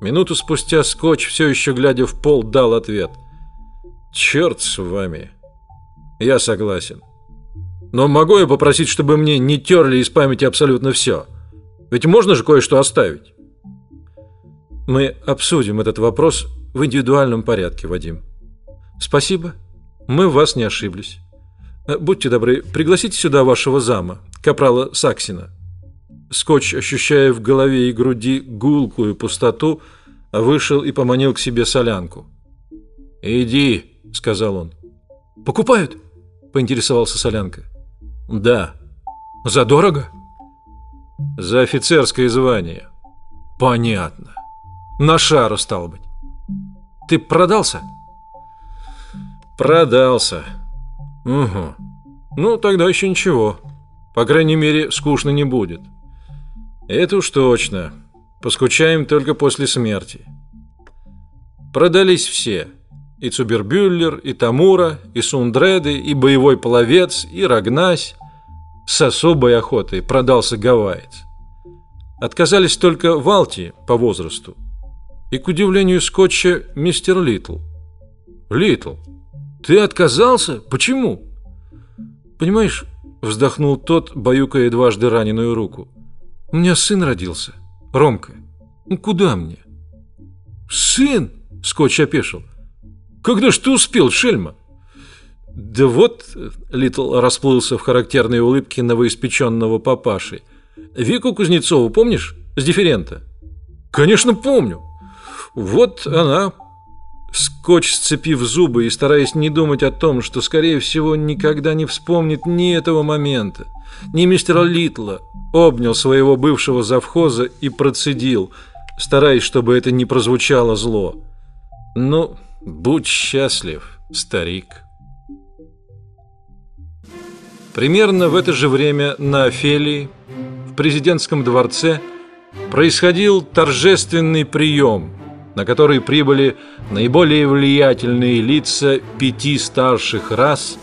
Минуту спустя Скотч, все еще глядя в пол, дал ответ. «Черт с вами. Я согласен. Но могу я попросить, чтобы мне не терли из памяти абсолютно все? Ведь можно же кое-что оставить?» «Мы обсудим этот вопрос в индивидуальном порядке, Вадим. Спасибо. Мы в вас не ошиблись. Будьте добры, пригласите сюда вашего зама, капрала Саксина». Скотч, ощущая в голове и груди гулкую пустоту, вышел и поманил к себе солянку. «Иди», — сказал он. «Покупают?» — поинтересовался солянка. «Да». «Задорого?» «За офицерское звание». «Понятно. На шару, стал быть. Ты продался?» «Продался. Угу. Ну, тогда еще ничего. По крайней мере, скучно не будет». Это уж точно. Поскучаем только после смерти. Продались все. И Цубербюллер, и Тамура, и Сундреды, и боевой половец, и Рагнась. С особой охотой продался гавайец. Отказались только Валти по возрасту. И, к удивлению Скотча, мистер Литл. «Литл, ты отказался? Почему?» «Понимаешь...» — вздохнул тот, баюкая дважды раненую руку. У меня сын родился. Ромка. Ну куда мне? Сын? Скотч опешил. Когда ж ты успел, Шельма? Да вот, Литл расплылся в характерной улыбке новоиспеченного папаши. Вику Кузнецову помнишь? С дифферента. Конечно, помню. Вот она. Скотч, сцепив зубы и стараясь не думать о том, что, скорее всего, никогда не вспомнит ни этого момента, ни мистера Литла, обнял своего бывшего завхоза и процедил, стараясь, чтобы это не прозвучало зло. «Ну, будь счастлив, старик». Примерно в это же время на Офелии, в президентском дворце, происходил торжественный прием, на который прибыли наиболее влиятельные лица пяти старших рас,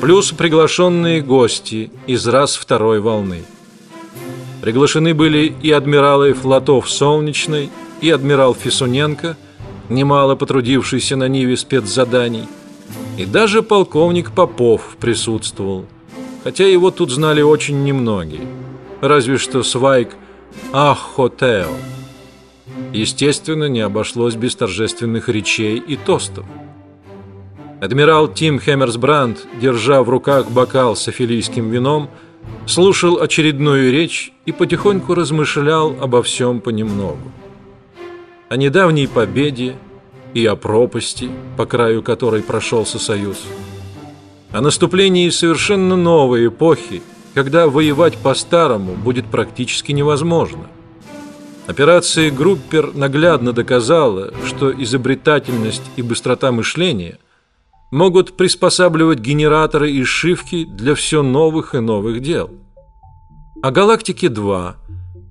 плюс приглашенные гости из рас второй волны. Приглашены были и адмиралы флотов Солнечной, и адмирал Фисуненко, немало потрудившийся на ниве спецзаданий, и даже полковник Попов присутствовал, хотя его тут знали очень немногие, разве что Свайк Ахотео. Естественно, не обошлось без торжественных речей и тостов. Адмирал Тим Хеммерсбранд, держа в руках бокал с афилийским вином, слушал очередную речь и потихоньку размышлял обо всем понемногу. О недавней победе и о пропасти, по краю которой прошелся союз. О наступлении совершенно новой эпохи, когда воевать по-старому будет практически невозможно. Операция Группер наглядно доказала, что изобретательность и быстрота мышления – могут приспосабливать генераторы и шивки для все новых и новых дел. А галактике 2,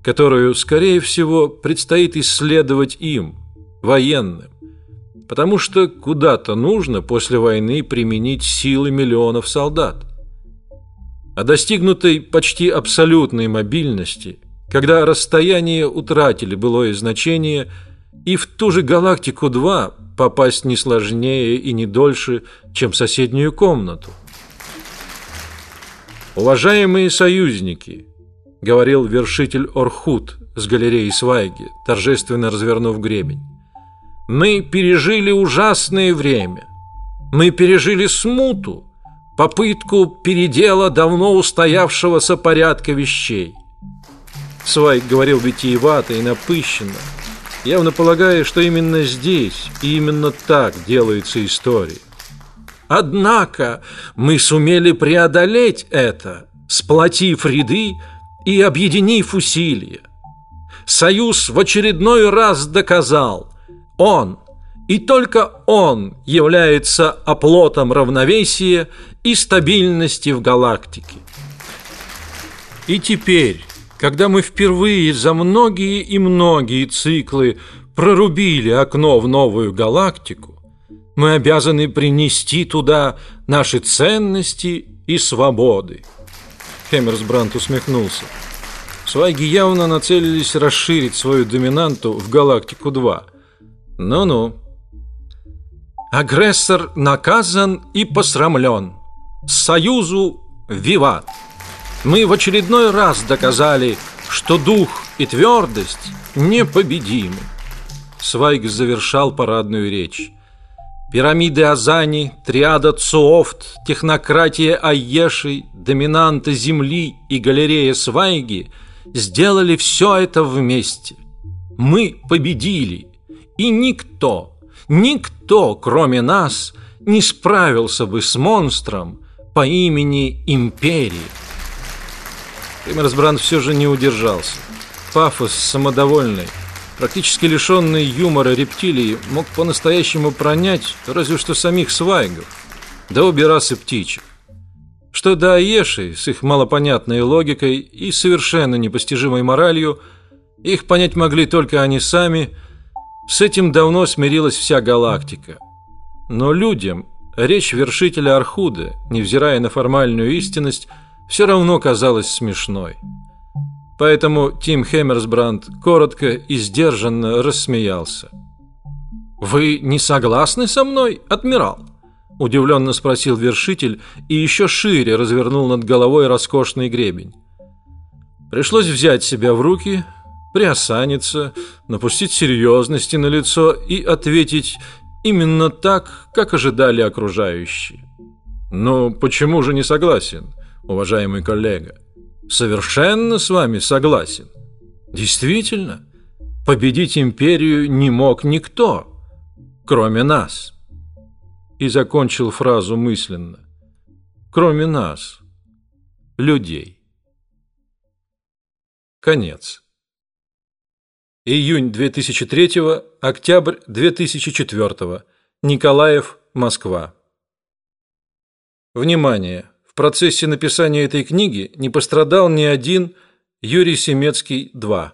которую, скорее всего, предстоит исследовать им, военным, потому что куда-то нужно после войны применить силы миллионов солдат. О достигнутой почти абсолютной мобильности, когда расстояния утратили былое значение, и в ту же галактику 2 попасть не сложнее и не дольше, чем в соседнюю комнату. Уважаемые союзники, говорил вершитель Орхут с галереи Свайги, торжественно развернув гребень. Мы пережили ужасное время. Мы пережили смуту, попытку передела давно устоявшегося порядка вещей. Свайг говорил витиевато и напыщенно, явно полагая, что именно здесь и именно так делается история. Однако мы сумели преодолеть это, сплотив ряды и объединив усилия. Союз в очередной раз доказал, он и только он является оплотом равновесия и стабильности в галактике. И теперь когда мы впервые за многие и многие циклы прорубили окно в новую галактику, мы обязаны принести туда наши ценности и свободы. Хеммерсбрандт усмехнулся. Свайги явно нацелились расширить свою доминанту в галактику-2. Ну-ну. Агрессор наказан и посрамлен. Союзу виват! Мы в очередной раз доказали, что дух и твердость непобедимы. Свайг завершал парадную речь. Пирамиды Азани, триада Цуофт, технократия Айеши, доминанта Земли и галерея Свайги сделали все это вместе. Мы победили, и никто, никто, кроме нас, не справился бы с монстром по имени Империя. Эмерсбранд все же не удержался. Пафос самодовольный, практически лишенный юмора рептилии, мог по-настоящему пронять разве что самих свайгов, да обе расы птичек. Что до Аеши с их малопонятной логикой и совершенно непостижимой моралью, их понять могли только они сами. С этим давно смирилась вся галактика. Но людям речь вершителя Архуда, невзирая на формальную истинность, все равно казалась смешной. Поэтому Тим Хеммерсбранд коротко и сдержанно рассмеялся. Вы не согласны со мной, адмирал? удивленно спросил вершитель и еще шире развернул над головой роскошный гребень. Пришлось взять себя в руки, приосаниться, напустить серьезности на лицо и ответить именно так, как ожидали окружающие. Но почему же не согласен? Уважаемый коллега. Совершенно с вами согласен. Действительно, победить империю не мог никто, кроме нас. И закончил фразу мысленно. Кроме нас, людей. Конец. Июнь 2003, октябрь 2004. Николаев, Москва. Внимание! Процессе написания этой книги не пострадал ни один Юрий Семецкий 2.